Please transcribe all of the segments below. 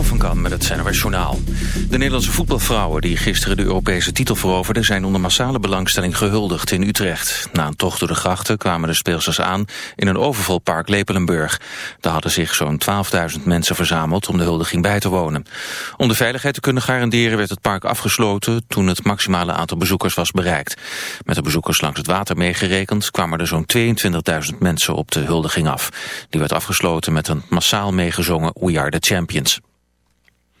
Van met het NOS Journaal. De Nederlandse voetbalvrouwen die gisteren de Europese titel veroverden... zijn onder massale belangstelling gehuldigd in Utrecht. Na een tocht door de grachten kwamen de speelsters aan... in een overvol park Lepelenburg. Daar hadden zich zo'n 12.000 mensen verzameld om de huldiging bij te wonen. Om de veiligheid te kunnen garanderen werd het park afgesloten... toen het maximale aantal bezoekers was bereikt. Met de bezoekers langs het water meegerekend... kwamen er zo'n 22.000 mensen op de huldiging af. Die werd afgesloten met een massaal meegezongen We Are The Champions.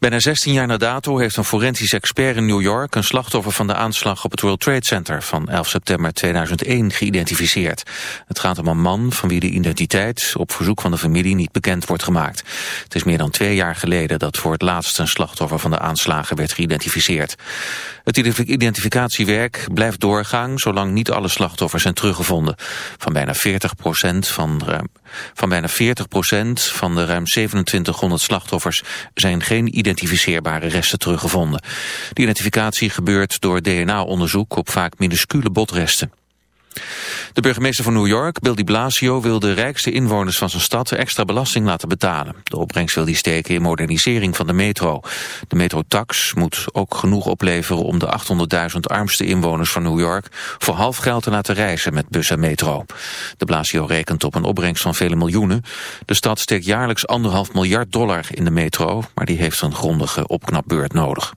Bijna 16 jaar na dato heeft een forensisch expert in New York... een slachtoffer van de aanslag op het World Trade Center van 11 september 2001 geïdentificeerd. Het gaat om een man van wie de identiteit op verzoek van de familie niet bekend wordt gemaakt. Het is meer dan twee jaar geleden dat voor het laatst een slachtoffer van de aanslagen werd geïdentificeerd. Het identificatiewerk blijft doorgaan zolang niet alle slachtoffers zijn teruggevonden. Van bijna 40 van, van bijna 40 van de ruim 2700 slachtoffers zijn geen identificeerbare resten teruggevonden. De identificatie gebeurt door DNA-onderzoek op vaak minuscule botresten. De burgemeester van New York, Bill de Blasio, wil de rijkste inwoners van zijn stad extra belasting laten betalen. De opbrengst wil hij steken in modernisering van de metro. De metrotax moet ook genoeg opleveren om de 800.000 armste inwoners van New York voor half geld te laten reizen met bus en metro. De Blasio rekent op een opbrengst van vele miljoenen. De stad steekt jaarlijks anderhalf miljard dollar in de metro, maar die heeft een grondige opknapbeurt nodig.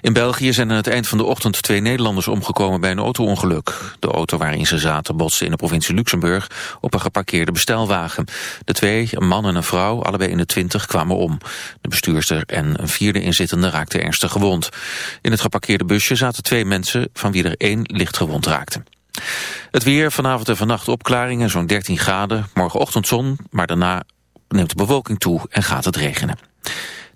In België zijn aan het eind van de ochtend twee Nederlanders omgekomen bij een auto-ongeluk. De auto waarin ze zaten botste in de provincie Luxemburg op een geparkeerde bestelwagen. De twee, een man en een vrouw, allebei in de twintig, kwamen om. De bestuurster en een vierde inzittende raakten ernstig gewond. In het geparkeerde busje zaten twee mensen van wie er één licht gewond raakte. Het weer, vanavond en vannacht opklaringen, zo'n 13 graden. Morgenochtend zon, maar daarna neemt de bewolking toe en gaat het regenen.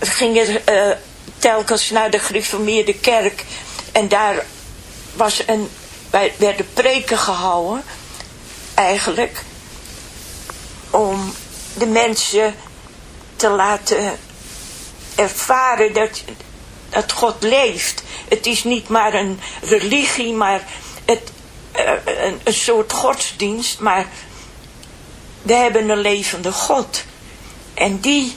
ging er eh, telkens naar de gereformeerde kerk en daar was een, wij werden preken gehouden eigenlijk om de mensen te laten ervaren dat, dat God leeft. Het is niet maar een religie, maar het, eh, een, een soort godsdienst, maar we hebben een levende God. En die,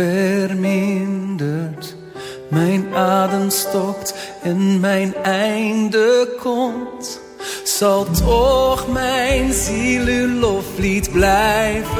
Vermindert, mijn adem stokt en mijn einde komt, zal toch mijn ziel uw loflied blijven